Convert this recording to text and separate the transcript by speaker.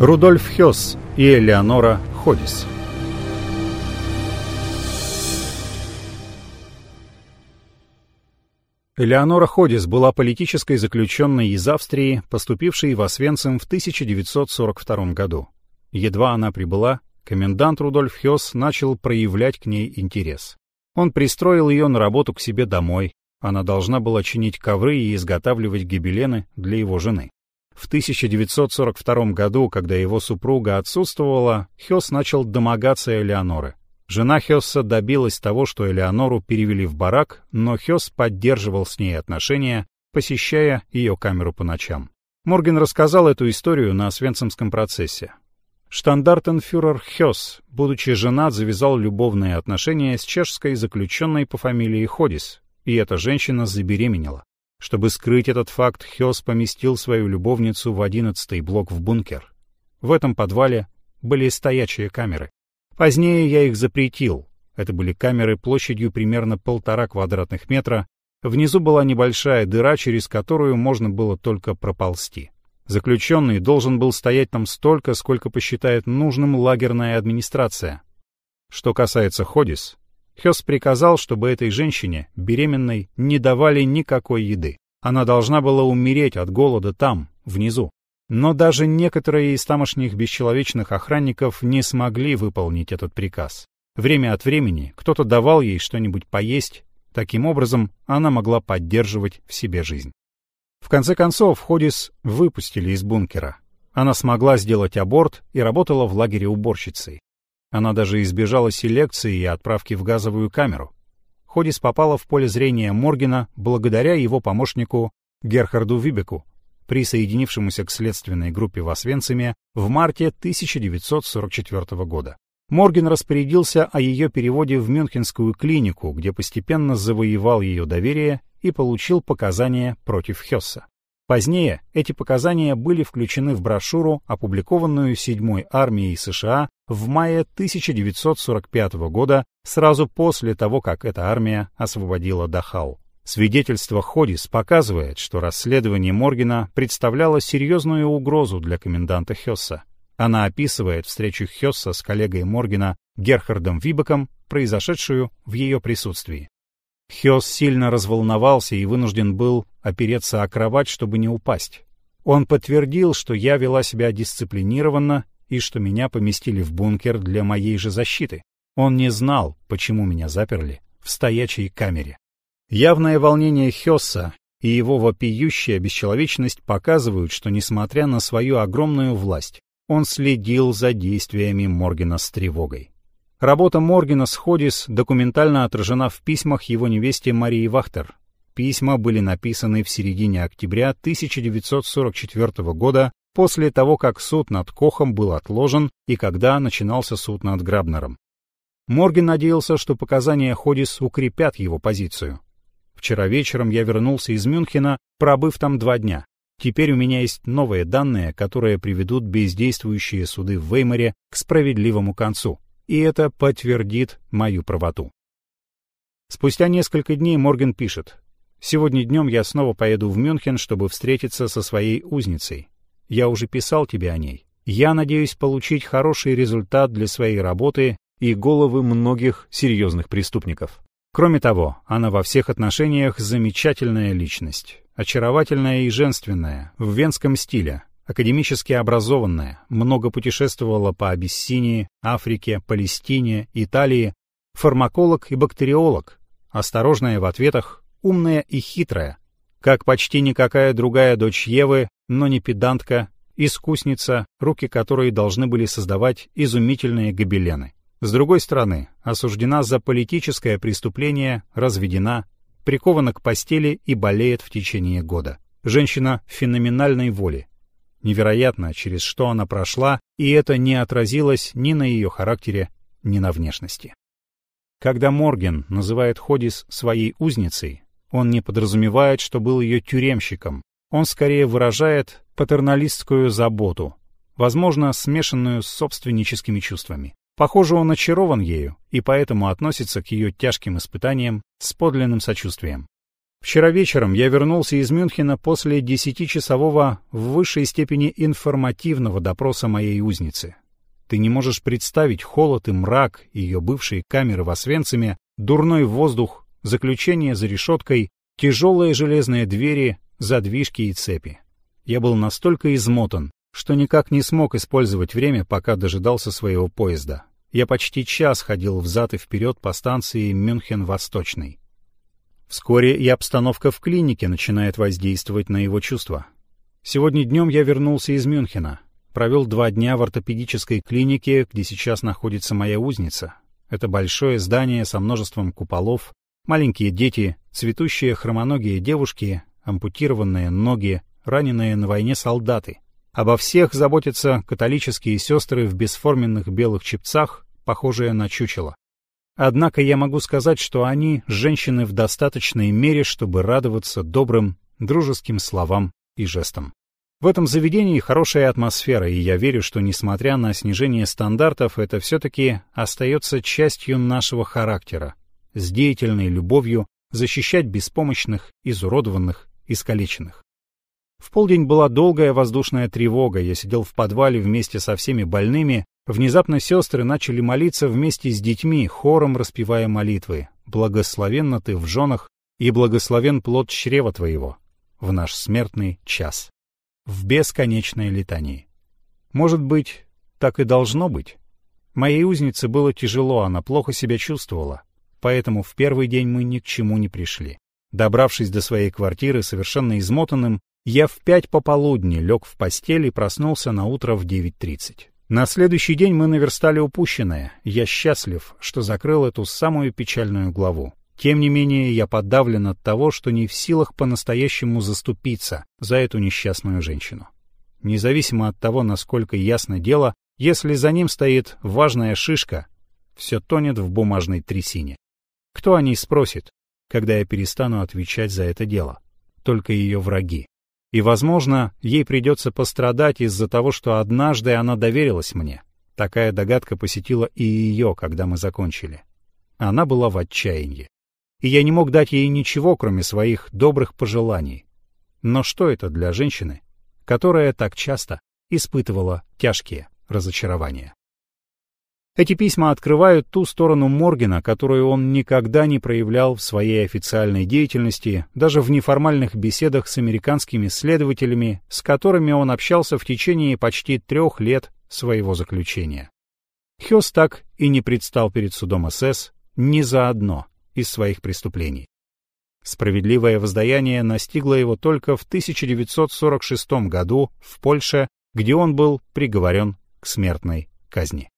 Speaker 1: Рудольф Хёс и Элеонора Ходис. Элеонора Ходис была политической заключенной из Австрии, поступившей в Освенцим в 1942 году. Едва она прибыла, комендант Рудольф Хёс начал проявлять к ней интерес. Он пристроил ее на работу к себе домой. Она должна была чинить ковры и изготавливать гобелены для его жены. В 1942 году, когда его супруга отсутствовала, Хёс начал домогаться Элеоноры. Жена Хёсса добилась того, что Элеонору перевели в барак, но Хёс поддерживал с ней отношения, посещая ее камеру по ночам. Морген рассказал эту историю на Освенцимском процессе. Штандартенфюрер Хёс, будучи женат, завязал любовные отношения с чешской заключенной по фамилии Ходис, и эта женщина забеременела. Чтобы скрыть этот факт, Хёс поместил свою любовницу в одиннадцатый блок в бункер. В этом подвале были стоячие камеры. Позднее я их запретил. Это были камеры площадью примерно полтора квадратных метра. Внизу была небольшая дыра, через которую можно было только проползти. Заключенный должен был стоять там столько, сколько посчитает нужным лагерная администрация. Что касается Ходис, Хёс приказал, чтобы этой женщине, беременной, не давали никакой еды. Она должна была умереть от голода там, внизу. Но даже некоторые из тамошних бесчеловечных охранников не смогли выполнить этот приказ. Время от времени кто-то давал ей что-нибудь поесть, таким образом она могла поддерживать в себе жизнь. В конце концов, Ходис выпустили из бункера. Она смогла сделать аборт и работала в лагере уборщицей. Она даже избежала селекции и отправки в газовую камеру. Ходис попала в поле зрения Моргена благодаря его помощнику Герхарду Вибеку, присоединившемуся к следственной группе в Освенциме в марте 1944 года. Морген распорядился о ее переводе в Мюнхенскую клинику, где постепенно завоевал ее доверие и получил показания против Хесса. Позднее эти показания были включены в брошюру, опубликованную 7-й армией США в мае 1945 года, сразу после того, как эта армия освободила Дахау. Свидетельство Ходис показывает, что расследование Моргена представляло серьезную угрозу для коменданта Хесса. Она описывает встречу Хесса с коллегой Моргена Герхардом Вибеком, произошедшую в ее присутствии. Хёс сильно разволновался и вынужден был опереться о кровать, чтобы не упасть. Он подтвердил, что я вела себя дисциплинированно и что меня поместили в бункер для моей же защиты. Он не знал, почему меня заперли в стоячей камере. Явное волнение Хёсса и его вопиющая бесчеловечность показывают, что, несмотря на свою огромную власть, он следил за действиями Моргена с тревогой. Работа Моргена с Ходис документально отражена в письмах его невесте Марии Вахтер. Письма были написаны в середине октября 1944 года, после того, как суд над Кохом был отложен и когда начинался суд над Грабнером. Морген надеялся, что показания Ходис укрепят его позицию. Вчера вечером я вернулся из Мюнхена, пробыв там два дня. Теперь у меня есть новые данные, которые приведут бездействующие суды в Веймаре к справедливому концу и это подтвердит мою правоту. Спустя несколько дней Морген пишет. «Сегодня днем я снова поеду в Мюнхен, чтобы встретиться со своей узницей. Я уже писал тебе о ней. Я надеюсь получить хороший результат для своей работы и головы многих серьезных преступников. Кроме того, она во всех отношениях замечательная личность, очаровательная и женственная, в венском стиле, академически образованная, много путешествовала по Абиссинии, Африке, Палестине, Италии, фармаколог и бактериолог, осторожная в ответах, умная и хитрая, как почти никакая другая дочь Евы, но не педантка, искусница, руки которой должны были создавать изумительные гобелены. С другой стороны, осуждена за политическое преступление, разведена, прикована к постели и болеет в течение года. Женщина феноменальной воли, Невероятно, через что она прошла, и это не отразилось ни на ее характере, ни на внешности. Когда Морген называет Ходис своей узницей, он не подразумевает, что был ее тюремщиком. Он скорее выражает патерналистскую заботу, возможно, смешанную с собственническими чувствами. Похоже, он очарован ею и поэтому относится к ее тяжким испытаниям с подлинным сочувствием. Вчера вечером я вернулся из Мюнхена после десятичасового в высшей степени информативного допроса моей узницы. Ты не можешь представить холод и мрак ее бывшей камеры в Освенциме, дурной воздух, заключение за решеткой, тяжелые железные двери, задвижки и цепи. Я был настолько измотан, что никак не смог использовать время, пока дожидался своего поезда. Я почти час ходил взад и вперед по станции Мюнхен-Восточный. Вскоре и обстановка в клинике начинает воздействовать на его чувства. Сегодня днем я вернулся из Мюнхена. Провел два дня в ортопедической клинике, где сейчас находится моя узница. Это большое здание со множеством куполов, маленькие дети, цветущие хромоногие девушки, ампутированные ноги, раненые на войне солдаты. Обо всех заботятся католические сестры в бесформенных белых чепцах, похожие на чучело. Однако я могу сказать, что они — женщины в достаточной мере, чтобы радоваться добрым, дружеским словам и жестам. В этом заведении хорошая атмосфера, и я верю, что, несмотря на снижение стандартов, это все-таки остается частью нашего характера, с деятельной любовью защищать беспомощных, изуродованных, искалеченных. В полдень была долгая воздушная тревога, я сидел в подвале вместе со всеми больными, Внезапно сестры начали молиться вместе с детьми, хором распевая молитвы. «Благословенна ты в женах, и благословен плод чрева твоего» в наш смертный час. В бесконечное летание. Может быть, так и должно быть. Моей узнице было тяжело, она плохо себя чувствовала, поэтому в первый день мы ни к чему не пришли. Добравшись до своей квартиры совершенно измотанным, я в пять пополудни лег в постель и проснулся на утро в 9.30. На следующий день мы наверстали упущенное. Я счастлив, что закрыл эту самую печальную главу. Тем не менее, я подавлен от того, что не в силах по-настоящему заступиться за эту несчастную женщину. Независимо от того, насколько ясно дело, если за ним стоит важная шишка, все тонет в бумажной трясине. Кто о ней спросит, когда я перестану отвечать за это дело? Только ее враги. И, возможно, ей придется пострадать из-за того, что однажды она доверилась мне. Такая догадка посетила и ее, когда мы закончили. Она была в отчаянии. И я не мог дать ей ничего, кроме своих добрых пожеланий. Но что это для женщины, которая так часто испытывала тяжкие разочарования? Эти письма открывают ту сторону Моргена, которую он никогда не проявлял в своей официальной деятельности, даже в неформальных беседах с американскими следователями, с которыми он общался в течение почти трех лет своего заключения. Хёс так и не предстал перед судом СС ни за одно из своих преступлений. Справедливое воздаяние настигло его только в 1946 году в Польше, где он был приговорен к смертной казни.